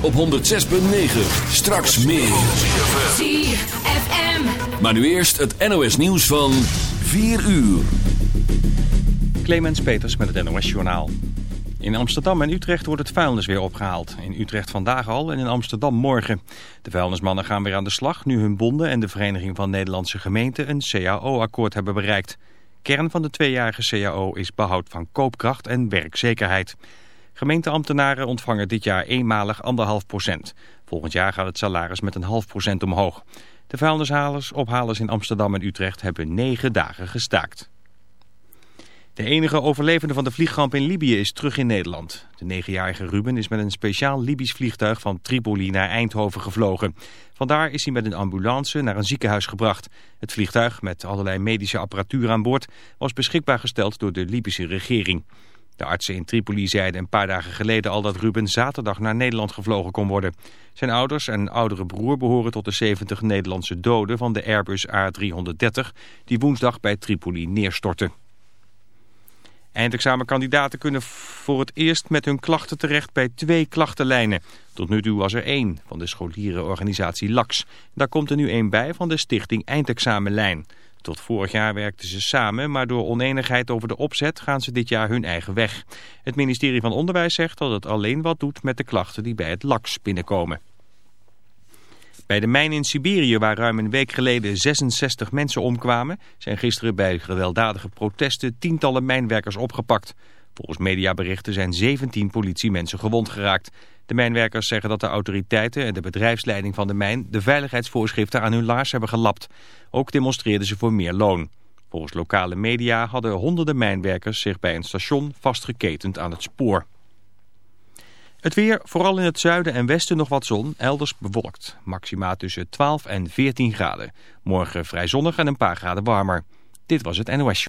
op 106.9. Straks meer. ZFM. Maar nu eerst het NOS nieuws van 4 uur. Clemens Peters met het NOS Journaal. In Amsterdam en Utrecht wordt het vuilnis weer opgehaald. In Utrecht vandaag al en in Amsterdam morgen. De vuilnismannen gaan weer aan de slag nu hun bonden en de Vereniging van Nederlandse Gemeenten een CAO-akkoord hebben bereikt. Kern van de tweejarige CAO is behoud van koopkracht en werkzekerheid. Gemeenteambtenaren ontvangen dit jaar eenmalig anderhalf procent. Volgend jaar gaat het salaris met een half procent omhoog. De vuilnishalers, ophalers in Amsterdam en Utrecht hebben negen dagen gestaakt. De enige overlevende van de vliegramp in Libië is terug in Nederland. De negenjarige Ruben is met een speciaal Libisch vliegtuig van Tripoli naar Eindhoven gevlogen. Vandaar is hij met een ambulance naar een ziekenhuis gebracht. Het vliegtuig, met allerlei medische apparatuur aan boord, was beschikbaar gesteld door de Libische regering. De artsen in Tripoli zeiden een paar dagen geleden al dat Ruben zaterdag naar Nederland gevlogen kon worden. Zijn ouders en oudere broer behoren tot de 70 Nederlandse doden van de Airbus A330 die woensdag bij Tripoli neerstortte. Eindexamenkandidaten kunnen voor het eerst met hun klachten terecht bij twee klachtenlijnen. Tot nu toe was er één van de scholierenorganisatie LAX. Daar komt er nu één bij van de stichting Eindexamenlijn. Tot vorig jaar werkten ze samen, maar door oneenigheid over de opzet gaan ze dit jaar hun eigen weg. Het ministerie van Onderwijs zegt dat het alleen wat doet met de klachten die bij het LAX binnenkomen. Bij de mijn in Siberië, waar ruim een week geleden 66 mensen omkwamen, zijn gisteren bij gewelddadige protesten tientallen mijnwerkers opgepakt. Volgens mediaberichten zijn 17 politiemensen gewond geraakt. De mijnwerkers zeggen dat de autoriteiten en de bedrijfsleiding van de mijn de veiligheidsvoorschriften aan hun laars hebben gelapt. Ook demonstreerden ze voor meer loon. Volgens lokale media hadden honderden mijnwerkers zich bij een station vastgeketend aan het spoor. Het weer, vooral in het zuiden en westen nog wat zon, elders bewolkt. Maxima tussen 12 en 14 graden. Morgen vrij zonnig en een paar graden warmer. Dit was het NOS.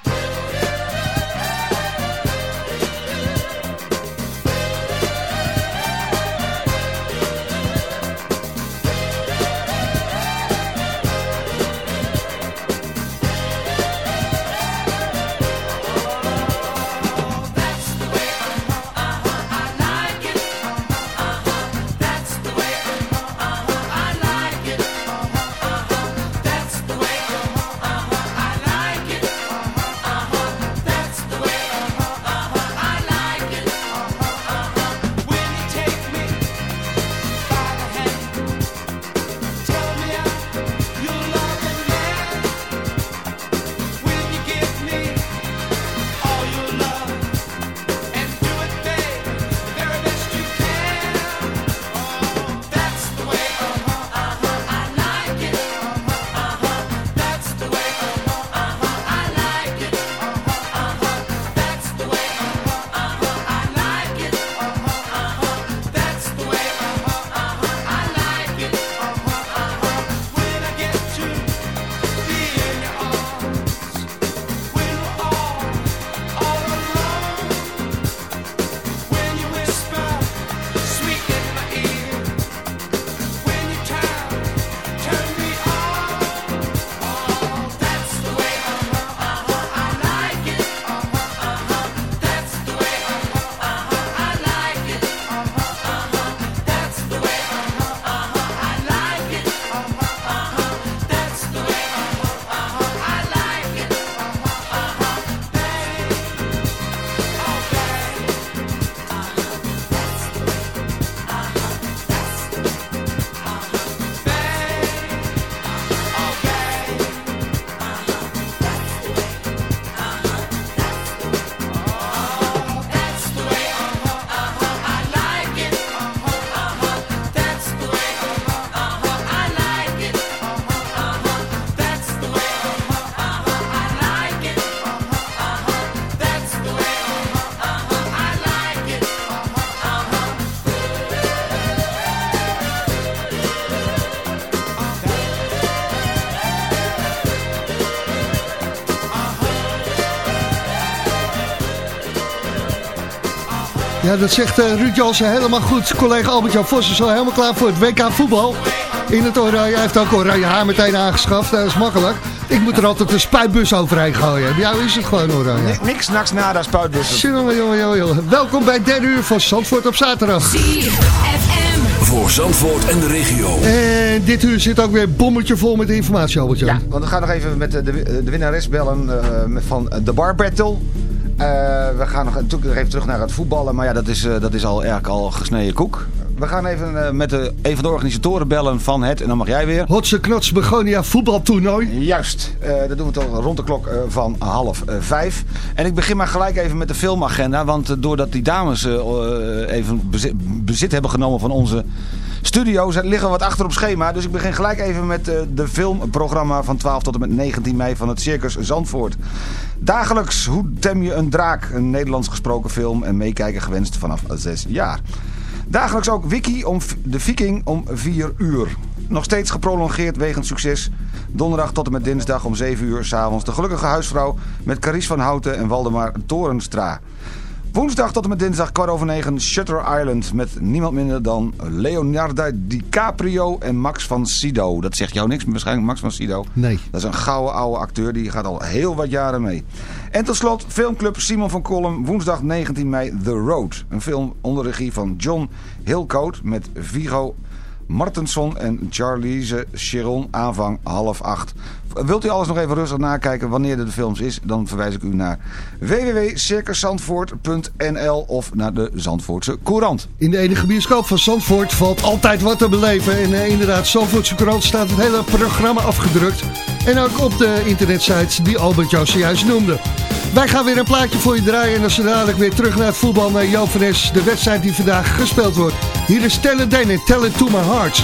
Ja, dat zegt uh, Ruud Jansen helemaal goed. Collega Albert-Jan Vos is al helemaal klaar voor het WK voetbal. In het oranje. Hij heeft ook oranje haar meteen aangeschaft. Dat is makkelijk. Ik moet er altijd een spuitbus overheen gooien. Bij jou is het gewoon oranje. niks naks nada spuitbussen. Jongen, jongen, jongen. Welkom bij derde uur van Zandvoort op zaterdag. Voor Zandvoort en de regio. En dit uur zit ook weer een bommetje vol met informatie, Albert-Jan. Ja, want we gaan nog even met de, de, de winnares bellen uh, van de Bar Battle. Uh, we gaan nog, natuurlijk even terug naar het voetballen. Maar ja, dat is, uh, dat is al eigenlijk al gesneden koek. We gaan even uh, met de, een van de organisatoren bellen van het, en dan mag jij weer. Hotse Knots Begonia voetbaltoernooi. Juist, dat doen we toch rond de klok van half vijf. En ik begin maar gelijk even met de filmagenda. Want doordat die dames even bezit, bezit hebben genomen van onze studio's liggen wat achter op schema. Dus ik begin gelijk even met uh, de filmprogramma van 12 tot en met 19 mei van het Circus Zandvoort. Dagelijks Hoe tem je een draak? Een Nederlands gesproken film en meekijken gewenst vanaf 6 jaar. Dagelijks ook Wiki om de Viking om 4 uur. Nog steeds geprolongeerd wegens succes. Donderdag tot en met dinsdag om 7 uur s'avonds de gelukkige huisvrouw met Caries van Houten en Waldemar Torenstra. Woensdag tot en met dinsdag kwart over negen Shutter Island met niemand minder dan Leonardo DiCaprio en Max van Sydow. Dat zegt jou niks, maar waarschijnlijk Max van Sydow. Nee. Dat is een gouden oude acteur, die gaat al heel wat jaren mee. En tot slot filmclub Simon van Kolm, woensdag 19 mei The Road. Een film onder regie van John Hillcoat met Vigo Martensson en Charlize Chiron aanvang half acht. Wilt u alles nog even rustig nakijken wanneer de films is? Dan verwijs ik u naar www.circuszandvoort.nl of naar de Zandvoortse Courant. In de enige bioscoop van Zandvoort valt altijd wat te beleven. En uh, inderdaad, Zandvoortse Courant staat het hele programma afgedrukt. En ook op de internetsites die Albert jou zojuist noemde. Wij gaan weer een plaatje voor je draaien. En dan zijn dadelijk weer terug naar het voetbal naar van de wedstrijd die vandaag gespeeld wordt. Hier is Tell It Dane, Tell It To My Heart.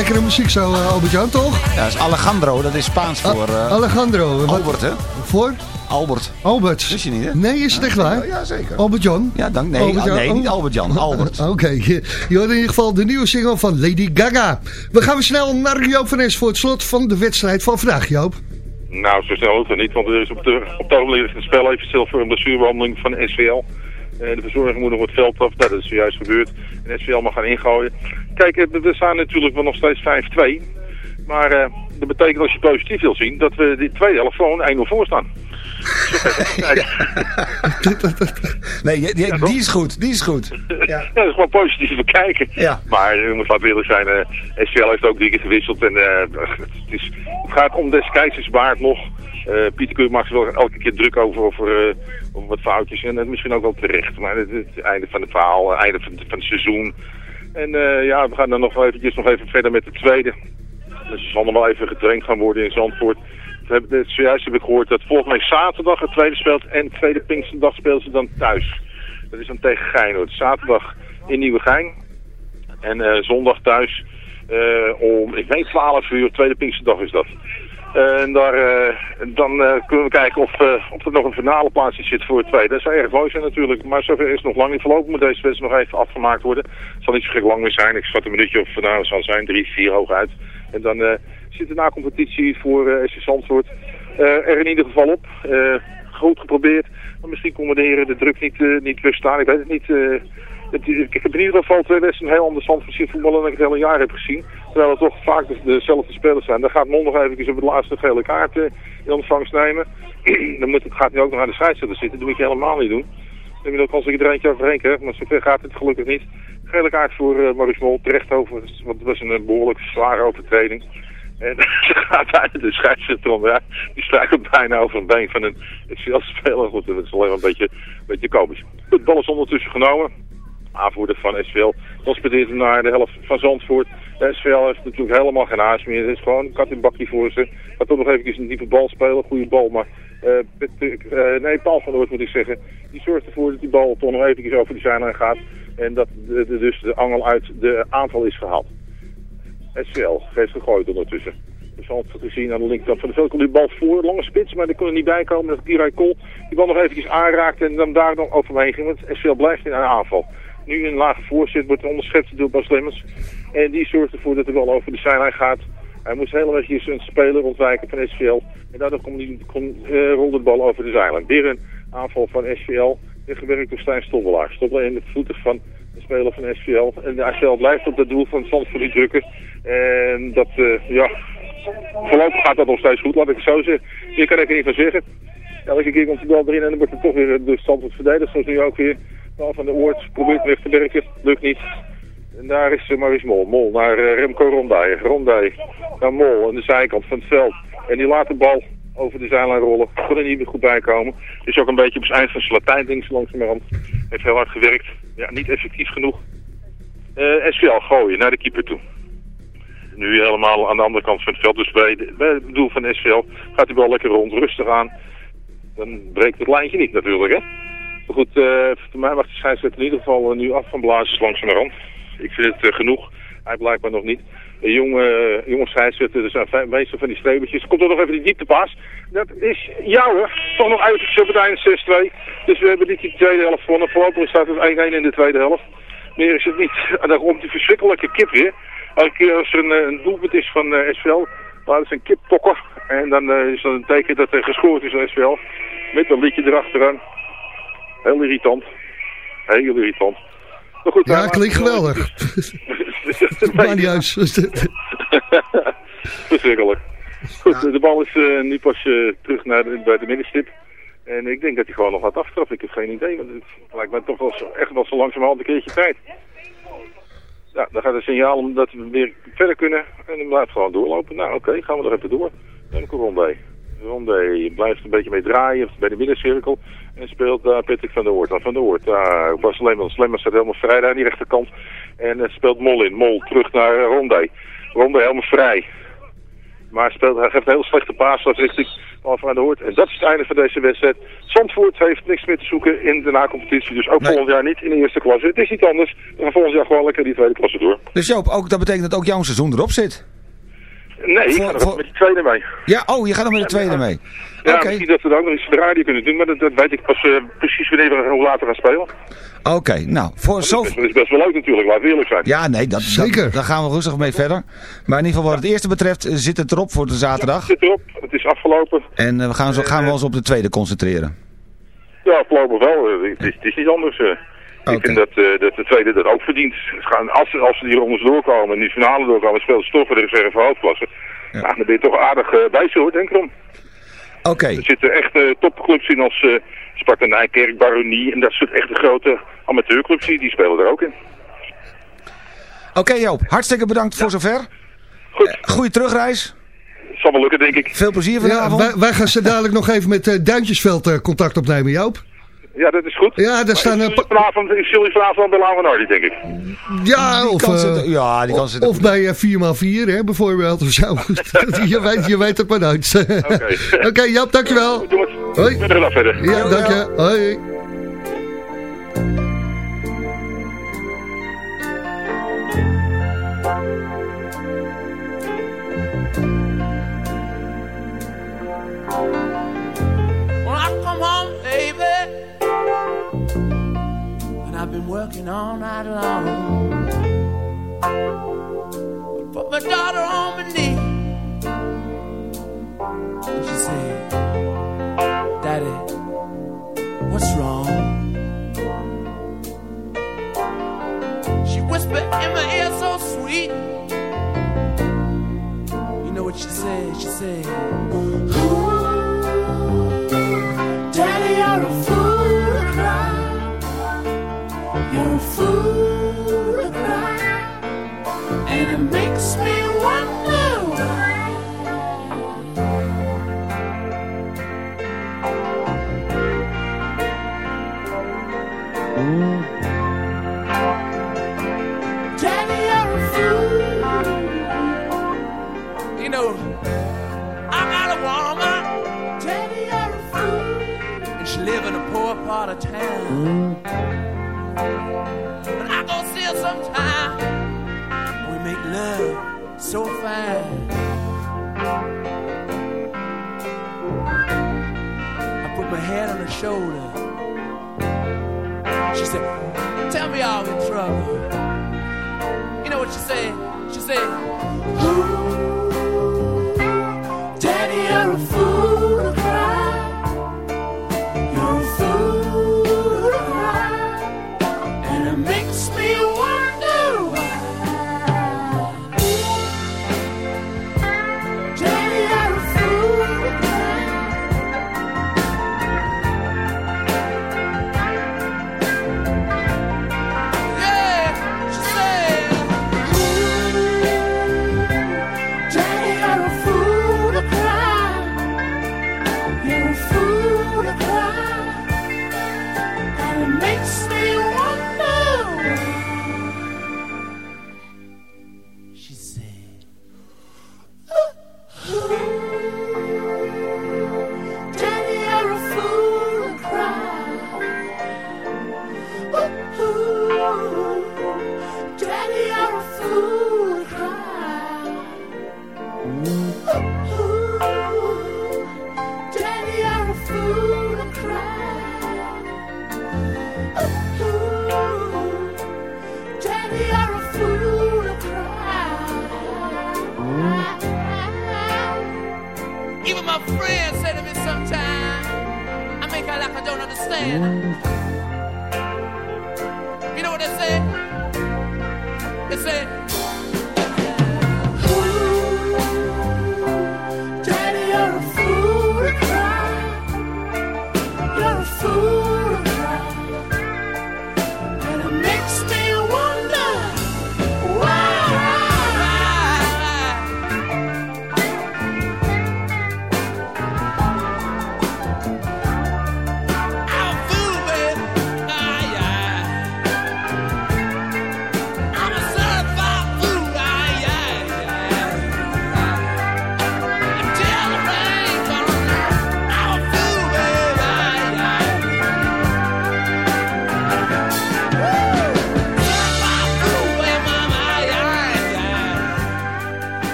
Lekkere muziek zo, eh, Albert-Jan, toch? Ja, dat is Alejandro, dat is Spaans voor eh, Alejandro. Wat- Albert, hè? Voor? Albert. Albert. Wist je niet, hè? Nee, is het echt waar? Ja, zeker. Albert-Jan? Ja, dank. Nee, nee niet Oh. Albert-Jan, Albert. Oké, je je hoort in ieder geval de nieuwe single van Lady Gaga. We gaan weer snel naar Joop van Es voor het slot van de wedstrijd van vandaag, Joop. Nou, zo snel ook nog niet, want er is op, de, op het het spel even stil voor een blessurebehandeling van SVL. Eh, de verzorging moet nog het veld af, Nou, dat is zojuist gebeurd. En SVL mag gaan ingooien. Kijk, eh, we staan natuurlijk wel nog steeds 5-2. Maar eh, dat betekent als je positief wil zien, dat we die tweede helft gewoon 1-0 voor staan. Nee, die, Ja, is goed, die is goed. Ja, dat is gewoon positief bekijken. Ja. Maar je moet laten eerlijk zijn, eh SVL heeft ook drie keer gewisseld. En eh, het, is, het gaat om des keizers baard nog. Eh, Pieter Keur maakt wel elke keer druk over, over, eh, over wat foutjes. En dat is misschien ook wel terecht. Maar het, het, het einde van het verhaal, het einde van, van het seizoen. En eh, ja, we gaan dan nog eventjes nog even verder met de tweede. Dus er zal nog wel even getraind gaan worden in Zandvoort. het, zojuist heb ik gehoord dat volgens mij zaterdag het tweede speelt en de tweede Pinksterdag spelen ze dan thuis. Dat is dan tegen Geinoord. Zaterdag in Nieuwegein en eh, zondag thuis eh, om, ik weet 12 uur, tweede Pinksterdag is dat. En daar, eh, dan eh, kunnen we kijken of, eh, of er nog een finale plaatsje zit voor het tweede. Dat zou erg mooi zijn natuurlijk, maar zover is het nog lang niet verlopen. Moet deze wedstrijd nog even afgemaakt worden. Het zal niet zo gek lang meer zijn. Ik schat een minuutje of nou, zal zijn, drie, vier hoog uit. En dan eh, zit de na-competitie voor uh, SC Zandvoort eh, er in ieder geval op. Eh, goed geprobeerd, maar misschien kon de heren de druk niet, eh, niet weerstaan. Ik weet het niet. eh, ik heb in ieder geval twee wedstrijden heel ander stand gezien voetballen dan ik het hele jaar heb gezien. Terwijl het toch vaak de- dezelfde spelers zijn. Dan gaat Mon nog even op het laatste gele kaart eh, in ontvangst nemen. dan moet het, gaat hij ook nog aan de scheidsrechter zitten. Dat moet je helemaal niet doen. Dan heb je kans dat je er eentje overheen krijgt. Maar zover gaat het gelukkig niet. Gele kaart voor eh Maurice Mol. Terecht over. Want het was een eh, behoorlijk zware overtreding. En ze gaat bijna de scheidsrechter om. Ja, die strijkt bijna over een been van een SVL-speler. Goed, dat is alleen maar een beetje, een beetje komisch. Het bal is ondertussen genomen aanvoerder van SVL. Transporteert hem naar de helft van Zandvoort. SVL heeft natuurlijk helemaal geen haast meer. Het is gewoon kat in bakje voor ze. Gaat toch nog even een diepe bal spelen. Goede bal, maar... eh, eh, nee, Paul van Hoort moet ik zeggen. Die zorgt ervoor dat die bal toch nog even over de zijlijn gaat. En dat dus de angel uit de aanval is gehaald. SVL geeft gegooid ondertussen. Zandvoort gezien aan de linkerkant van de veld. Komt die bal voor, lange spits, maar die kon er niet bij komen. Dat Kirai Kool die bal nog eventjes aanraakte en dan daar dan overheen ging. Want SVL blijft in een aanval. Nu een lage voorzet wordt onderschept door Bas Lemmers. En die zorgt ervoor dat de bal over de zijlijn gaat. Hij moest heel eventjes een speler ontwijken van SVL. En daardoor kon kon, eh, rolde de bal over de zijlijn. Weer een aanval van SVL. Gewerkt door Stijn Stobbelaar. Stobbelaar in de voeten van de speler van SVL. En de SVL blijft op dat doel van Zandvoort drukken. En dat, eh, ja, voorlopig gaat dat nog steeds goed, laat ik het zo zeggen. Hier kan ik er niet van zeggen. Elke keer komt de bal erin en dan wordt het toch weer de Zandvoort verdedigd. Zoals nu ook weer. Bal van de Oort probeert weg te werken. Lukt niet. En daar is uh, Maurice Mol. Mol naar eh, Remco Rondij. Rondij naar Mol aan de zijkant van het veld. En die laat de bal over de zijlijn rollen. Kon er niet meer goed bij komen. Is ook een beetje op het eind van zijn Latijn links langzamerhand. Heeft heel hard gewerkt. Ja, niet effectief genoeg. Eh SVL gooien naar de keeper toe. Nu helemaal aan de andere kant van het veld. Dus bij, het doel van SVL gaat die bal lekker rond, rustig aan. Dan breekt het lijntje niet natuurlijk, hè. Maar goed, eh voor mij mag de scheidsrechter in ieder geval eh, nu af van blazen langzamerhand. Ik vind het eh, genoeg. Hij blijkbaar nog niet. Een jonge, jonge scheidsrechter, er zijn meestal van die strebertjes. Komt er nog even die dieptepas. Dat is jou. Toch nog eventjes op het eind 6-2. Dus we hebben niet die tweede helft gewonnen. Voorlopig staat het 1-1 in de tweede helft. Meer is het niet. En dan komt die verschrikkelijke kip weer. Elke keer als er een, een doelpunt is van eh SVL, laten ze een kip tokken. En dan is dat een teken dat er gescoord is door SVL. Met een liedje erachteraan. Heel irritant. Heel irritant. Maar goed, Ja, klinkt maakt- geweldig. Maar niet uit. Verschrikkelijk. Goed, de bal is eh, nu pas eh, terug naar de, bij de middenstip. En ik denk dat hij gewoon nog gaat aftrappen. Ik heb geen idee, want het lijkt mij toch wel zo, echt wel zo langzamerhand een keertje tijd. Ja, dan gaat een signaal om dat we weer verder kunnen. En dan blijft gewoon doorlopen. Nou, oké, gaan we er even door. Dan komt Rondé blijft een beetje mee draaien bij de middencirkel. En speelt daar Patrick van der Hoort. aan Van der Hoort, daar Bas Lemmers. Lemmers staat helemaal vrij daar aan die rechterkant. En eh, speelt Mol in. Mol terug naar eh, Rondé. Rondé helemaal vrij. Maar speelt, hij geeft een heel slechte paas dat richting Alphen aan de Hoort. En dat is het einde van deze wedstrijd. Zandvoort heeft niks meer te zoeken in de na-competitie. Dus ook Nee. volgend jaar niet in de eerste klasse. Het is niet anders. We gaan volgend jaar gewoon lekker die tweede klasse door. Dus Joop, ook, dat betekent dat ook jouw seizoen erop zit? Nee, ik Voor- ga er voor- met die tweede mee. Ja, oh, je gaat nog met de tweede mee. Ja, Oké, misschien dat we ook nog iets de radio kunnen doen. Maar dat, dat weet ik pas eh, precies wanneer we hoe later gaan spelen. oké. Nou, voor zo... Dat is, dat is best wel leuk natuurlijk, laten we eerlijk zijn. Ja, nee, dat, Zeker. dat- daar gaan we rustig mee verder. Maar in ieder geval wat het eerste betreft eh, zit het erop voor de zaterdag. Zit erop, het is afgelopen. En eh, we gaan, zo, gaan we ons op de tweede concentreren. Ja, voorlopig wel. Het is, het is niet anders. Ik vind dat, eh, dat de tweede dat ook verdient. Ze Gaan, als, ze, als ze die rondes doorkomen en die finale doorkomen, spelen ze toch voor de reserve hoofdklasse. Ja. Nou, dan ben je toch aardig eh, bij ze hoor, denk erom. Oké, Er zitten echt eh, topclubs in als eh Sparta Nijkerk, Baronie en dat soort echte grote amateurclubs, die die spelen er ook in. oké Joop, hartstikke bedankt voor zover. Goed, Goeie terugreis. zal wel lukken denk ik. Veel plezier Ja, vanavond. wij, wij gaan zo dadelijk nog even met eh, Duintjesveld eh, contact opnemen, Joop. Ja, dat is goed. Ja, daar staan... Ik vanavond, ik jullie vanavond bij Lange denk ik. Ja, die of, kan zitten, eh, ja, die kan of, of bij eh, 4x4, hè, bijvoorbeeld. Of zo. je, weet, je weet het maar nooit. Oké, okay. okay, Jap, dankjewel. Doe het. Hoi. Verder verder. Ja, dank je. Hoi. Well, I come home, baby. I've been working all night long. Put my daughter on my knee. And she said, Daddy, what's wrong? She whispered in my ear so sweet. You know what she said? She said,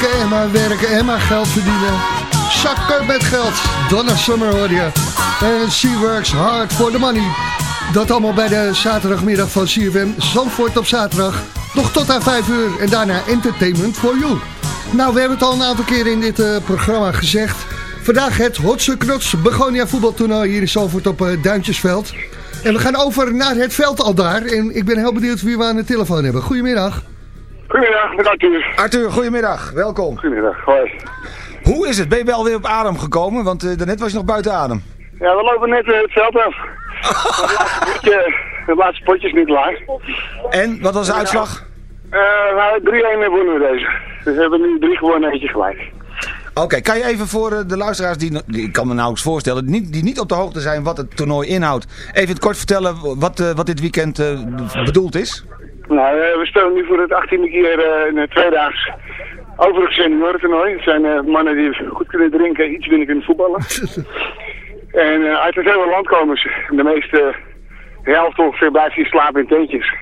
werken en maar werken en maar geld verdienen. Zakken met geld. Donna Summer hoor je. En she works hard for the money. Dat allemaal bij de zaterdagmiddag van CFM Zandvoort op zaterdag. Nog tot aan 5 uur en daarna entertainment for you. Nou, we hebben het al een aantal keren in dit uh, programma gezegd. Vandaag het Hotse Knots Begonia voetbaltoernooi hier in Zandvoort op uh, Duintjesveld. En we gaan over naar het veld al daar. En ik ben heel benieuwd wie we aan de telefoon hebben. Goedemiddag. Goedemiddag, met Arthur. Arthur, goedemiddag. Welkom. Goedemiddag, hoi. Hoe is het? Ben je wel weer op adem gekomen? Want uh, daarnet was je nog buiten adem. Ja, we lopen net uh, het veld af. Het laatste potje is niet klaar. En, wat was de uitslag? Uh, nou, 3-1 wonnen we deze. Dus we hebben nu drie gewonnen, eentje gelijk. Oké, okay, kan je even voor de luisteraars, die, die ik kan me nauwelijks voorstellen, die, die niet op de hoogte zijn wat het toernooi inhoudt, even kort vertellen wat, wat dit weekend bedoeld is? Nou, we spelen nu voor het 18e keer in het tweedaags overigens seniorentoernooi. Het zijn mannen die goed kunnen drinken, iets binnen kunnen voetballen. en uit het hele land komen ze. De meeste de helft ongeveer blijft hier slapen in tentjes.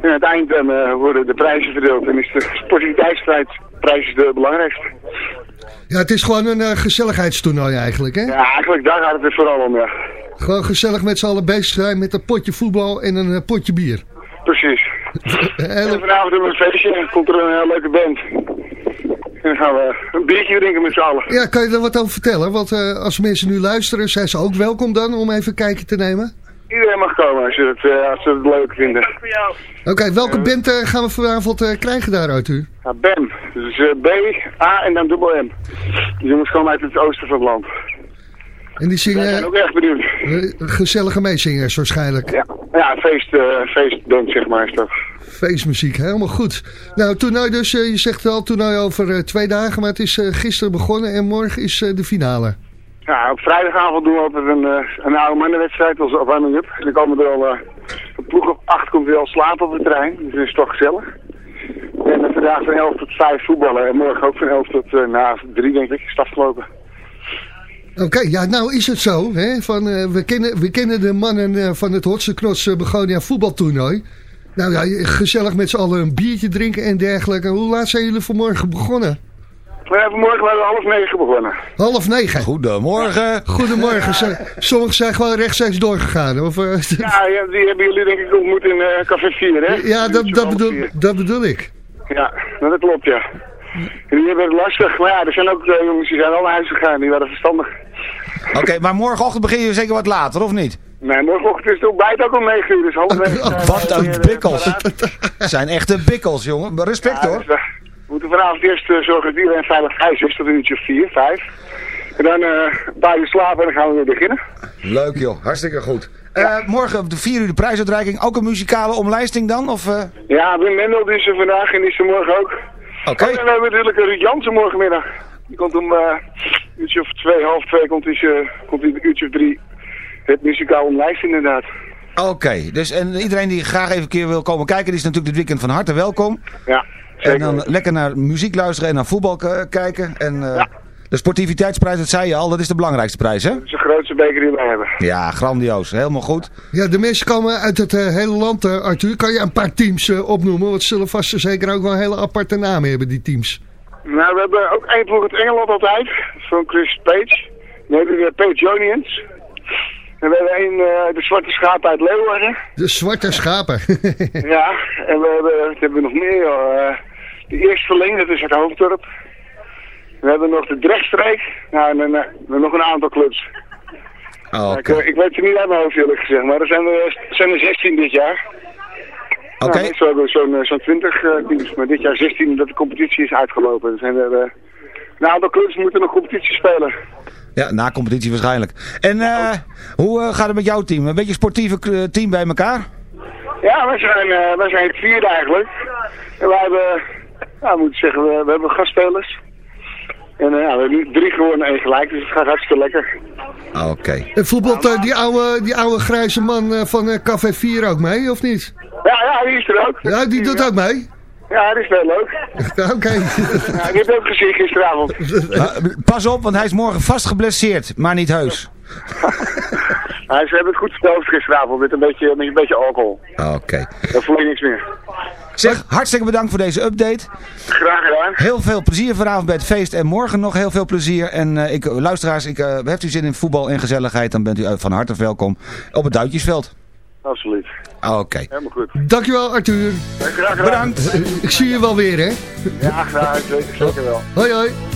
En aan het eind uh, worden de prijzen verdeeld en is de sportiviteitsprijs de belangrijkste. Ja, het is gewoon een uh, gezelligheidstoernooi eigenlijk, hè? Ja, eigenlijk daar gaat het vooral om, ja. Gewoon gezellig met z'n allen bezig zijn met een potje voetbal en een uh, potje bier. Precies. en vanavond doen we een feestje en komt er een heel leuke band. En dan gaan we een biertje drinken met z'n allen. Ja, kan je er wat over vertellen? Want als mensen nu luisteren, zijn ze ook welkom dan om even een kijkje te nemen? Iedereen mag komen als, je het, uh, als ze het leuk vinden. Oké, okay, welke band uh, gaan we vanavond uh, krijgen daaruit u? Ja, BAM. Dus B, A en dan dubbel M. Die jongens komen uit het oosten van het land. En die zingen... Ik ben ook echt benieuwd. gezellige meezingers waarschijnlijk. Ja, ja feest, feestband zeg maar is dat. Feestmuziek, helemaal goed. Nou, toernooi dus, je zegt al toernooi over twee dagen, maar het is gisteren begonnen en morgen is de finale. Ja, op vrijdagavond doen we altijd een, uh, een oude mannenwedstrijd als warming-up. En dan komen er al, uh, een ploeg op 8 komt weer al slapen op het terrein. Dus dat is toch gezellig. En uh, vandaag van 11 tot 5 voetballen. En morgen ook van 11 tot uh, na 3 denk ik, is het afgelopen. Oké, okay, ja, nou is het zo. Hè? Van, we, kennen, we kennen de mannen van het Hotse Knots Begonia voetbaltoernooi. Nou ja, gezellig met z'n allen een biertje drinken en dergelijke. Hoe laat zijn jullie vanmorgen begonnen? We hebben morgen waren we half negen begonnen. Half negen? Goedemorgen. Goedemorgen. Sommigen zijn gewoon rechtstreeks doorgegaan. Of, uh, ja, ja, die hebben jullie denk ik ontmoet in uh, Café 4, hè? Ja, dat, dat, bedoel, dat bedoel ik. Ja, nou, dat klopt, ja. En die hebben het lastig. Maar ja, er zijn ook uh, jongens die zijn al naar huis gegaan. Die waren verstandig. Oké, okay, maar morgenochtend begin je zeker wat later, of niet? Nee, morgenochtend is het ook bijt ook om 9 uur. Dus half negen. Wat een bikkels. zijn echte bikkels, jongen. Respect, ja, hoor. Dus, we moeten vanavond eerst uh, zorgen dat iedereen veilig thuis is, tot een uurtje of vier, vijf. En dan uh, een paar uur slapen en dan gaan we weer beginnen. Leuk joh, hartstikke goed. Ja. Uh, morgen op de vier uur de prijsuitreiking, ook een muzikale omlijsting dan? Of, uh... Ja, Wim Mendel die is er vandaag en die is er morgen ook. Oké. Okay. Oh, en we hebben natuurlijk Ruud Jansen morgenmiddag. Die komt om uurtje of twee, half twee, komt hij komt een uurtje of drie het muzikaal omlijsten inderdaad. Oké, okay, dus en iedereen die graag even een keer wil komen kijken, die is natuurlijk dit weekend van harte welkom. Ja. En dan lekker naar muziek luisteren en naar voetbal kijken. En uh, ja. de sportiviteitsprijs, dat zei je al, dat is de belangrijkste prijs, hè? Dat is de grootste beker die we hebben. Ja, grandioos. Helemaal goed. Ja, de mensen komen uit het uh, hele land, uh, Arthur. Kan je een paar teams opnoemen? Want ze zullen vast en zeker ook wel een hele aparte namen hebben, die teams. Nou, we hebben ook één ploeg uit Engeland altijd. Van Chris Page. Dan hebben we Page Jonians. En we hebben een, uh, de zwarte schapen uit Leeuwarden. De zwarte schapen. ja, en we hebben, wat hebben we nog meer? Uh, de eerste verlenging, dat is het Hoofddorp. We hebben nog de Drechtstreek. Nou, en, en, en nog een aantal clubs. Oh, okay. ik, ik, weet het niet uit mijn hoofd eerlijk gezegd, maar er zijn er, zijn er 16 dit jaar. Oké. Okay. Nou, zo hebben zo'n zo'n 20 uh, teams, maar dit jaar 16 dat de competitie is uitgelopen. Er zijn er, uh, een aantal clubs moeten nog competitie spelen. Ja, na competitie waarschijnlijk. En uh, hoe uh, gaat het met jouw team? Een beetje een sportieve team bij elkaar? Ja, wij zijn, uh, wij zijn het vierde eigenlijk. En wij hebben, nou, moet ik zeggen, we, we hebben gastspelers. En ja, we hebben nu drie gewonnen en één gelijk, dus het gaat hartstikke lekker. Oké. Okay. En voetbalt die, oude, die oude grijze man van Café 4 ook mee, of niet? Ja, ja, die is er ook. Ja, die doet ook mee? Ja, dat is wel leuk. Oké. Okay. Ja, die heb ik ook gezien gisteravond. Pas op, want hij is morgen vast geblesseerd, maar niet heus. Hij ze hebben het goed verteld gisteravond met een beetje, met een beetje alcohol. Oké. Okay. Dan voel je niks meer. Zeg, hartstikke bedankt voor deze update. Graag gedaan. Heel veel plezier vanavond bij het feest en morgen nog heel veel plezier. En eh, ik, luisteraars, ik, uh, heeft u zin in voetbal en gezelligheid, dan bent u van harte welkom op het Duitjesveld. Absoluut. Ah, Oké. Helemaal goed. Dankjewel Arthur. Graag gedaan. Bedankt. Ik zie je wel weer hè. Ja, graag. Zeker, zeker wel. Hoi hoi.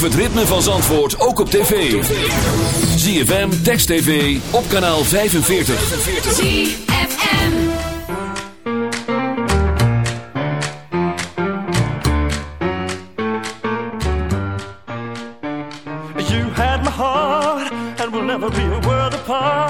Beleef het ritme van Zandvoort ook op tv. ZFM, Text TV, op kanaal 45. ZFM. You had my heart, and we'll never be a world apart.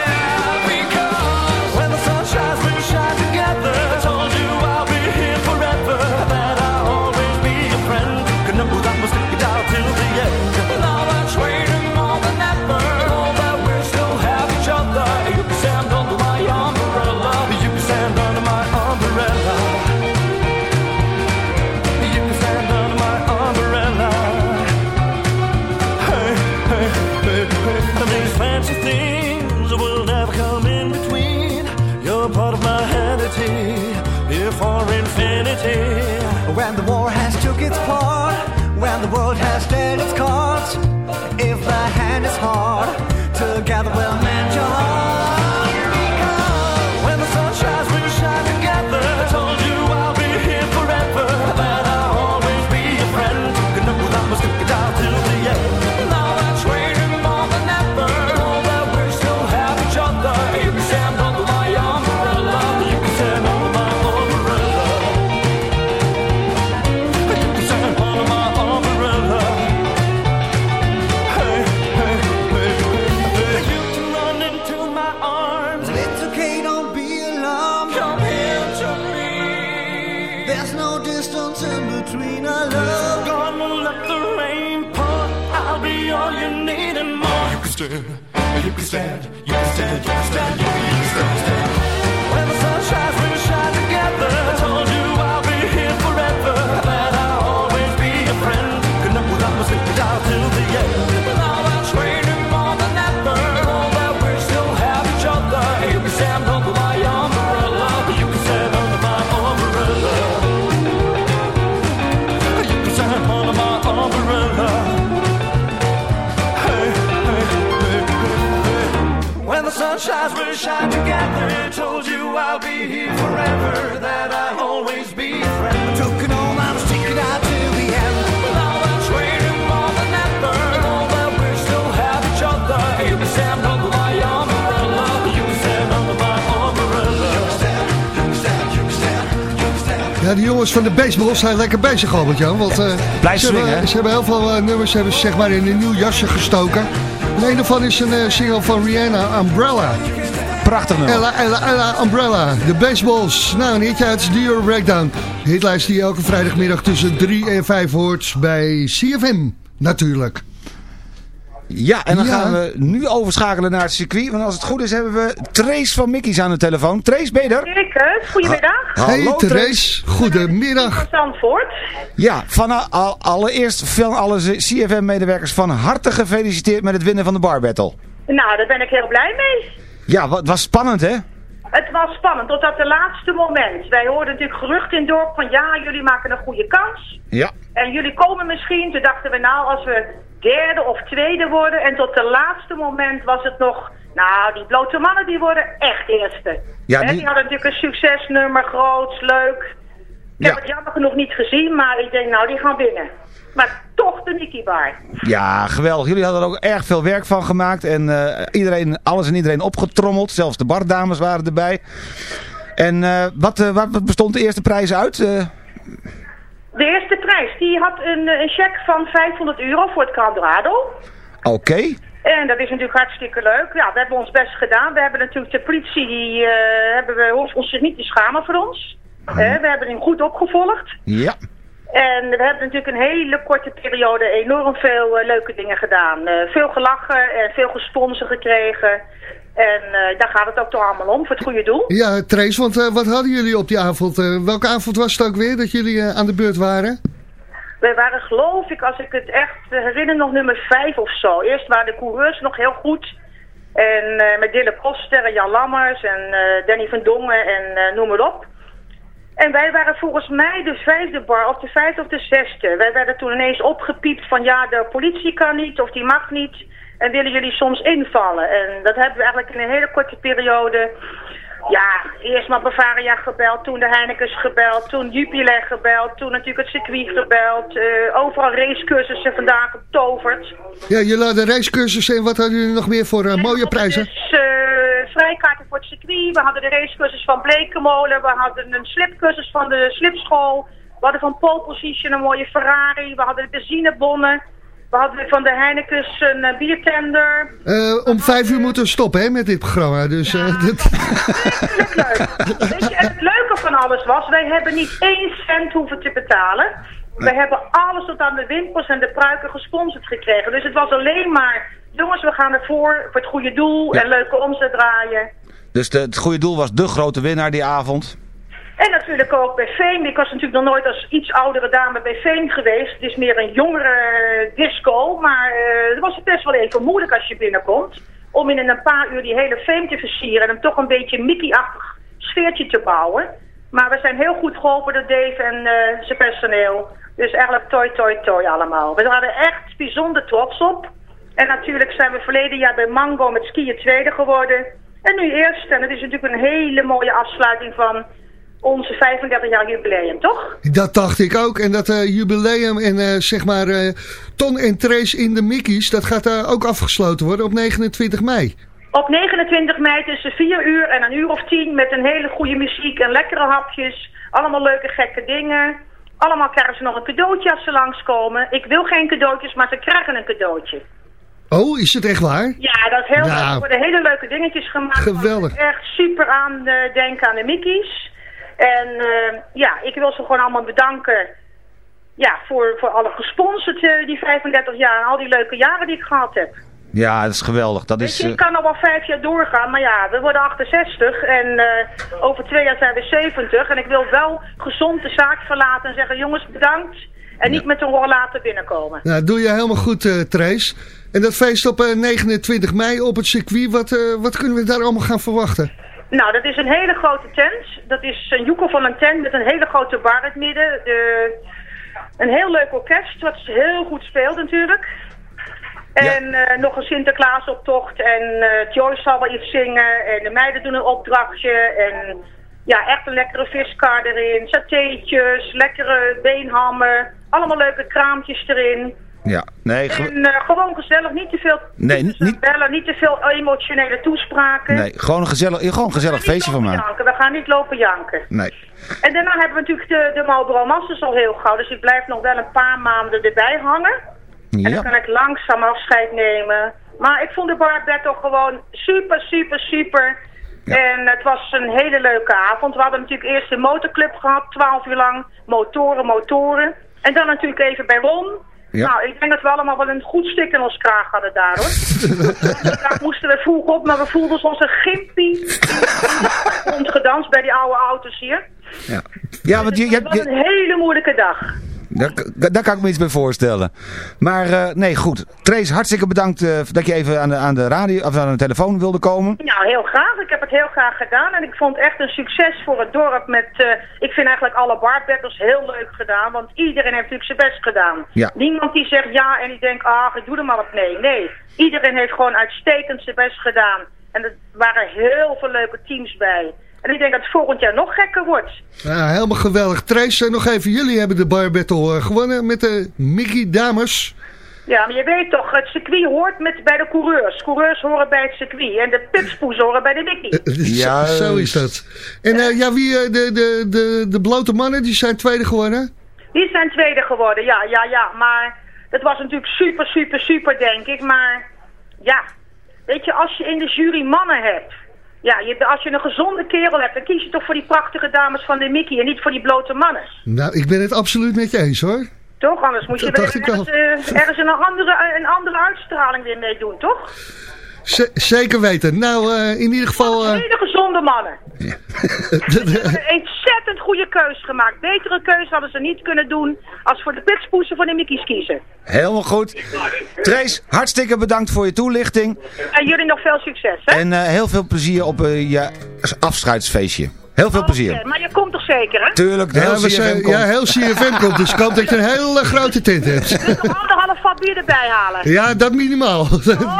Shine together. Told you I'll be here forever. That I'll always be a friend. Took it all, I'm sticking out till the end. Now I'm training more than ever. Know that we still have each other. You can stand under my umbrella. You can stand under my umbrella. You can stand, you can stand, you can stand, you can stand. Ja, die jongens van de baseballs zijn lekker bezig, Albert-Jan. Want eh, Blijf ze, swingen, hebben, hè? ze hebben heel veel eh, nummers hebben ze, zeg maar, in een nieuw jasje gestoken. En een daarvan is een eh, single van Rihanna, Umbrella. Prachtig nummer. Ella, Ella, Ella, Umbrella. De baseballs. Nou, een hitje uit de Euro Breakdown. Hitlijst die je elke vrijdagmiddag tussen 3 en 5 hoort bij CFM. Natuurlijk. Ja, en dan Ja. gaan we nu overschakelen naar het circuit. Want als het goed is hebben we Trace van Mickey's aan de telefoon. Trace, ben je er? Zeker, goedemiddag. Hey Hallo, Therese, goedemiddag. Van Zandvoort. Ja, van al- allereerst van alle CFM-medewerkers van harte gefeliciteerd met het winnen van de Bar Battle. Nou, daar ben ik heel blij mee. Ja, wat was spannend hè? Het was spannend tot dat de laatste moment. Wij hoorden natuurlijk geruchten in het dorp van ja, jullie maken een goede kans. Ja. En jullie komen misschien. Toen dachten we nou, als we derde of tweede worden. En tot de laatste moment was het nog... Nou, die blote mannen die worden echt eerste. Ja, die- die... hadden natuurlijk een succesnummer, groots, leuk. Ik Ja. heb het jammer genoeg niet gezien, maar ik denk nou, die gaan winnen. Maar toch de Nicky Bar. Ja, geweldig. Jullie hadden er ook erg veel werk van gemaakt. En eh, iedereen, alles en iedereen opgetrommeld. Zelfs de bardames waren erbij. En eh, wat, eh, wat wat bestond de eerste prijs uit? De eerste prijs, die had een, een cheque van 500 euro voor het Colorado. Oké. En dat is natuurlijk hartstikke leuk. Ja, we hebben ons best gedaan. We hebben natuurlijk de politie, die eh, hebben we hoeft ons zich niet te schamen voor ons. We hebben hem goed opgevolgd. Ja. En we hebben natuurlijk een hele korte periode enorm veel eh, leuke dingen gedaan. Eh, veel gelachen en veel gesponsor gekregen. En eh, daar gaat het ook toch allemaal om, voor het goede doel. Ja, Trace, want wat hadden jullie op die avond? Welke avond was het ook weer dat jullie aan de beurt waren? We waren geloof ik, als ik het echt herinner, nog nummer vijf of zo. Eerst waren de coureurs nog heel goed. En met Dille Koster en Jan Lammers en Danny van Dongen en noem maar op. En wij waren volgens mij de vijfde bar, of de vijfde of de zesde. Wij werden toen ineens opgepiept van ja, de politie kan niet of die mag niet. En willen jullie soms invallen? En dat hebben we eigenlijk in een hele korte periode... Ja, eerst maar Bavaria gebeld, toen de Heinekens gebeld, toen Jupiler gebeld, toen natuurlijk het circuit gebeld. eh, overal racecursussen vandaan getoverd. Ja, jullie hadden reiscursussen en wat hadden jullie nog meer voor eh, mooie prijzen? Dus vrijkaarten voor het circuit, we hadden de racecursus van Blekenmolen, we hadden een slipcursus van de slipschool, we hadden van pole position een mooie Ferrari, we hadden benzinebonnen, we hadden van de Heinekens een eh, biertender. Eh, om vijf uur moeten we stoppen hè, met dit programma. Dus, eh, dat... Natuurlijk leuk. Weet je, en het leuke van alles was, wij hebben niet één cent hoeven te betalen. We hebben alles tot aan de wimpels en de pruiken gesponsord gekregen. Dus het was alleen maar, jongens, we gaan ervoor, voor het goede doel Ja. en leuke omzet draaien. Dus de, het goede doel was de grote winnaar die avond. Natuurlijk ook bij Fame. Ik was natuurlijk nog nooit als iets oudere dame bij Fame geweest. Het is meer een jongere disco. Maar het was best wel even moeilijk als je binnenkomt. Om in een paar uur die hele Fame te versieren. En hem toch een beetje Mickey-achtig sfeertje te bouwen. Maar we zijn heel goed geholpen door Dave en eh, zijn personeel. Dus eigenlijk toi, toi, toi allemaal. We er echt bijzonder trots op. En natuurlijk zijn we verleden jaar bij Mango met skiën tweede geworden. En nu eerst. En het is natuurlijk een hele mooie afsluiting van onze 35 jaar jubileum, toch? Dat dacht ik ook. En dat eh, jubileum en eh, zeg maar eh, Ton en Trace in de Mickey's, dat gaat daar ook afgesloten worden op 29 mei. Op 29 mei tussen 4 uur en een uur of 10 met een hele goede muziek en lekkere hapjes. Allemaal leuke gekke dingen. Allemaal krijgen ze nog een cadeautje als ze langskomen. Ik wil geen cadeautjes, maar ze krijgen een cadeautje. Oh, is het echt waar? Ja, dat heel Nou. leuk. Er worden hele leuke dingetjes gemaakt. Geweldig. Echt super aan denken aan de Mickey's. En eh, ja, ik wil ze gewoon allemaal bedanken. Ja, voor, voor alle gesponsord eh, die 35 jaar en al die leuke jaren die ik gehad heb. Ja, dat is geweldig. Dat is, je, eh, ik kan nog wel vijf jaar doorgaan, maar ja, we worden 68 en eh, over twee jaar zijn we 70. En ik wil wel gezond de zaak verlaten en zeggen, jongens, bedankt. En niet met een rollator binnenkomen. Nou, doe je helemaal goed, eh Trace. En dat feest op eh, 29 mei op het circuit, wat, eh, wat kunnen we daar allemaal gaan verwachten? Nou, dat is een hele grote tent. Dat is een joekel van een tent met een hele grote bar in het midden. De, een heel leuk orkest, wat heel goed speelt natuurlijk. En eh, nog een Sinterklaasoptocht en eh Joyce zal wel iets zingen en de meiden doen een opdrachtje en ja, echt een lekkere viskar erin, satéetjes, lekkere beenhammen, allemaal leuke kraampjes erin. Ja, nee, En eh, gewoon gezellig, niet te veel nee, niet, bellen, niet te veel emotionele toespraken. nee, gewoon een gezellig, gewoon een gezellig feestje van mij. janken, we gaan niet lopen janken. Nee. En daarna hebben we natuurlijk de, de Marlboro Masters al heel gauw. Dus ik blijf nog wel een paar maanden erbij hangen. En dan kan ik langzaam afscheid nemen. Maar ik vond de bar battle gewoon super, super, super. En het was een hele leuke avond. We hadden natuurlijk eerst de motorclub gehad, 12 uur lang. Motoren, motoren. En dan natuurlijk even bij Ron. Ja. Nou, ik denk dat we allemaal wel een goed stik in ons kraag hadden daar hoor. daar moesten we vroeg op, maar we voelden ons een gimpie rondgedanst bij die oude auto's hier. Ja, ja want je, je, Het was hebt- een hele moeilijke dag. Daar, daar kan ik me iets bij voorstellen. Maar eh, nee, goed. Trace, hartstikke bedankt eh, dat je even aan de, aan de radio of aan de telefoon wilde komen. Nou, heel graag. Ik heb het heel graag gedaan. En ik vond echt een succes voor het dorp. Met, eh, ik vind eigenlijk alle barbattles heel leuk gedaan. Want iedereen heeft natuurlijk zijn best gedaan. Ja. Niemand die zegt ja en die denkt, ah, ik doe er maar wat mee. Nee, iedereen heeft gewoon uitstekend zijn best gedaan. En er waren heel veel leuke teams bij. En ik denk dat het volgend jaar nog gekker wordt. Ja, helemaal geweldig. Trace, eh, nog even, jullie hebben de bar battle eh, gewonnen met de Mickey Dames. Ja, maar je weet toch, het circuit hoort met, bij de coureurs. Coureurs horen bij het circuit. En de pitspoes horen bij de Mickey. Zo, zo is dat. En eh, ja, wie, eh, de, de, de, de blote mannen, die zijn tweede geworden. Die zijn tweede geworden, ja, ja, ja. Maar dat was natuurlijk super, super, super, denk ik. Maar ja, weet je, als je in de jury mannen hebt... Ja, je, als je een gezonde kerel hebt, dan kies je toch voor die prachtige dames van de Mickey... en niet voor die blote mannen. Nou, ik ben het absoluut met je eens hoor. Toch? Anders moet je er ergens, eh, ergens een, andere, een andere uitstraling weer mee doen, toch? Zeker weten. Nou, eh, in ieder geval... eh, Hele gezonde mannen. Ze hebben een ontzettend goede keus gemaakt. Betere keus hadden ze niet kunnen doen als voor de pitspoesen van de Mickey's kiezen. Helemaal goed. Trace, hartstikke bedankt voor je toelichting. En jullie nog veel succes, hè? En eh, heel veel plezier op je afscheidsfeestje. Heel veel plezier. Maar je komt toch zeker, hè? Tuurlijk, de ja, CFM komt. ja, heel CFM komt. Dus ik hoop dat je een hele grote tent hebt. Vat bier erbij halen. Ja, dat minimaal.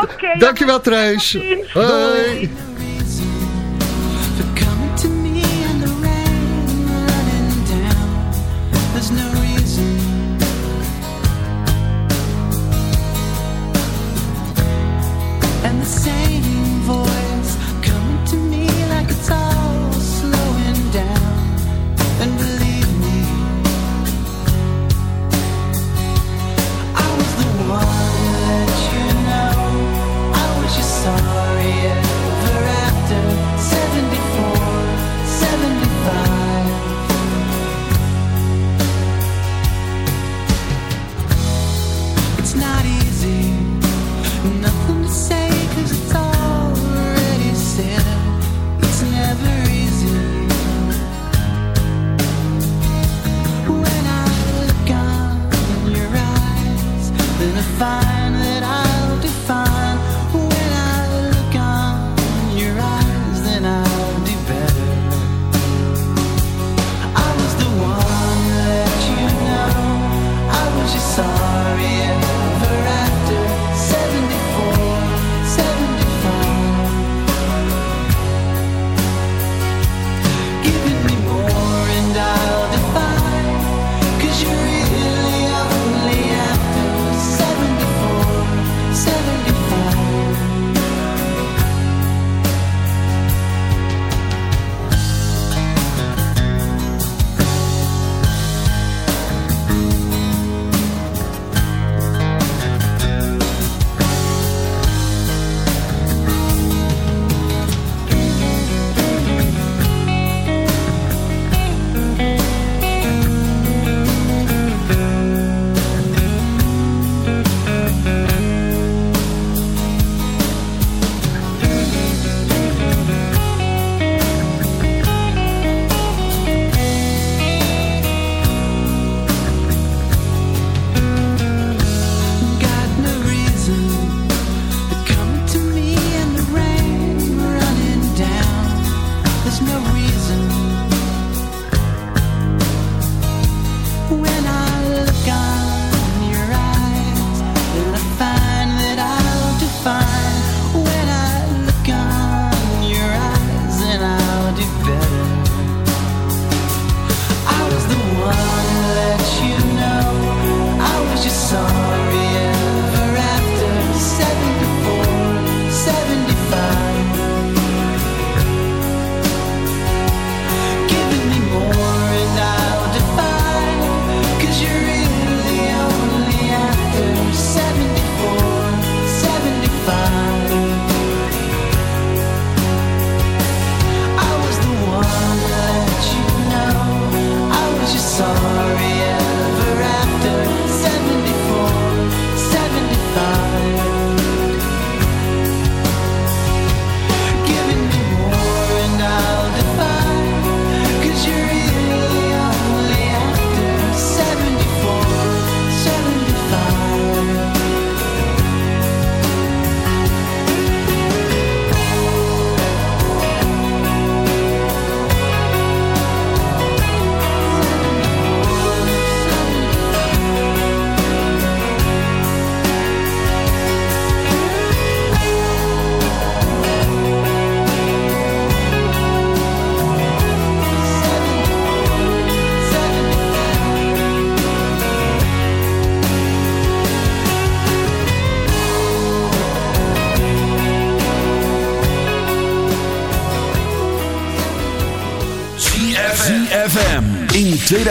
Oké, Dankjewel, dan- Trace. Hoi.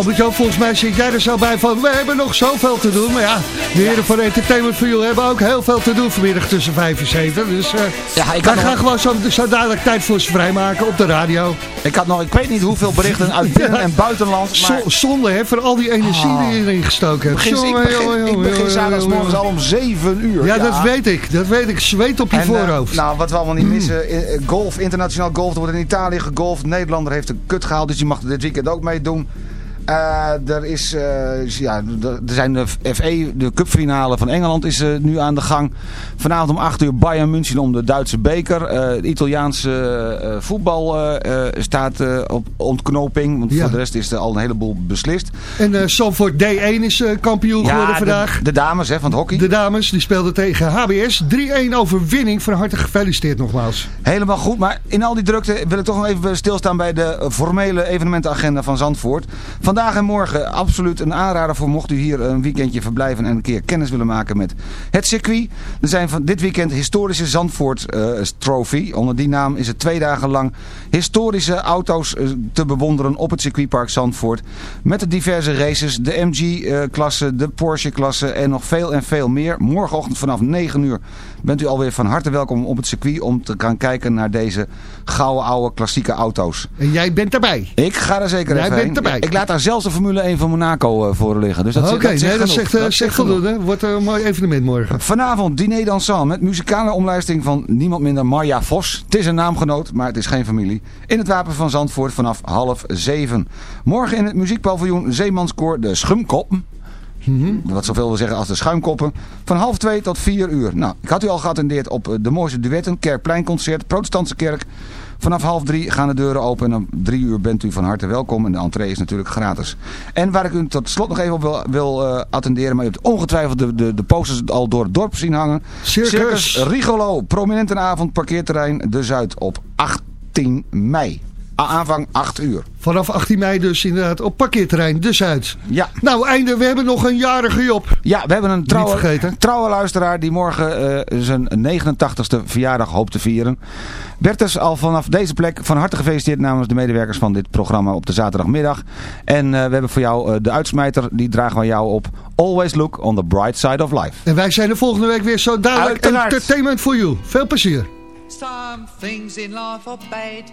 Albert-Jan, volgens mij zit jij er zo bij van... we hebben nog zoveel te doen. Maar ja, de heren van Entertainment for You hebben ook heel veel te doen vanmiddag tussen 5 en 7. Dus eh Ja, ik wij gaan nog- gewoon zo, zo dadelijk tijd voor ze vrijmaken op de radio. Ik had nog, ik weet niet hoeveel berichten uit binnen- en buitenland. Maar Zo- zonde, hè, voor al die energie die je erin gestoken hebt. begin, ik begin, jongen, ik begin zaterdagmorgens al om 7 uur. Ja, dat weet ik. Dat weet ik. Zweet op je En, eh, voorhoofd. nou, wat we allemaal niet missen. eh, eh, golf, internationaal golf. Er wordt in Italië gegolfd. Nederlander heeft een kut gehaald. Dus die mag dit weekend ook meedoen. Eh, er, is, eh, ja, er zijn de FE, de cupfinale van Engeland is eh, nu aan de gang. Vanavond om 8 uur Bayern München om de Duitse beker. De Italiaanse voetbal staat op ontknoping. Want Ja. voor de rest is er al een heleboel beslist. En Zandvoort D1 is kampioen geworden vandaag. de, de dames hè, van het hockey. De dames die speelden tegen HBS. 3-1 overwinning. Van harte gefeliciteerd nogmaals. Helemaal goed, maar in al die drukte wil ik toch nog even stilstaan bij de formele evenementenagenda van Zandvoort. Vandaag en morgen absoluut een aanrader voor mocht u hier een weekendje verblijven en een keer kennis willen maken met het circuit. Er zijn van dit weekend historische Zandvoort eh, Trophy. Onder die naam is het twee dagen lang historische auto's eh, te bewonderen op het circuitpark Zandvoort. Met de diverse races, de MG-klasse, de Porsche-klasse en nog veel en veel meer. Morgenochtend vanaf 9 uur bent u alweer van harte welkom op het circuit om te gaan kijken naar deze gouden oude klassieke auto's. En jij bent erbij. Ik ga er zeker Jij even bent heen. erbij. Ik laat daar zelfs de Formule 1 van Monaco eh, voor liggen. Dus dat Oké, dat zegt nee, dat zegt, eh, Dat zegt voldoende. Wordt een mooi evenement morgen. Vanavond diner dansant met muzikale omlijsting van niemand minder Marja Vos. Het is een naamgenoot, maar het is geen familie. In het Wapen van Zandvoort vanaf half zeven. Morgen in het muziekpaviljoen Zeemanskoor de Schumkoppen. Wat zoveel wil zeggen als de schuimkoppen. Van half twee tot vier uur. Nou, ik had u al geattendeerd op eh, de mooiste duetten. Kerkpleinconcert, Protestantse kerk. Vanaf half drie gaan de deuren open. En om drie uur bent u van harte welkom. En de entree is natuurlijk gratis. En waar ik u tot slot nog even op wil, wil eh, attenderen. Maar u hebt ongetwijfeld de, de, de posters al door het dorp zien hangen. Circus. Rigolo. Prominentenavond parkeerterrein De Zuid op 18 mei. Aanvang 8 uur. Vanaf 18 mei dus inderdaad op parkeerterrein De Zuid. Ja. Nou, einde. We hebben nog een jarige Job. Ja, we hebben een trouwe, vergeten. trouwe luisteraar die morgen eh, zijn 89ste verjaardag hoopt te vieren. Bertus, al vanaf deze plek van harte gefeliciteerd namens de medewerkers van dit programma op de zaterdagmiddag. En eh, we hebben voor jou eh, de uitsmijter, die dragen we jou op. Always look on the bright side of life. En wij zijn er volgende week weer zo dadelijk. Uiteraard. Entertainment for you. Veel plezier. Some things in life are bad.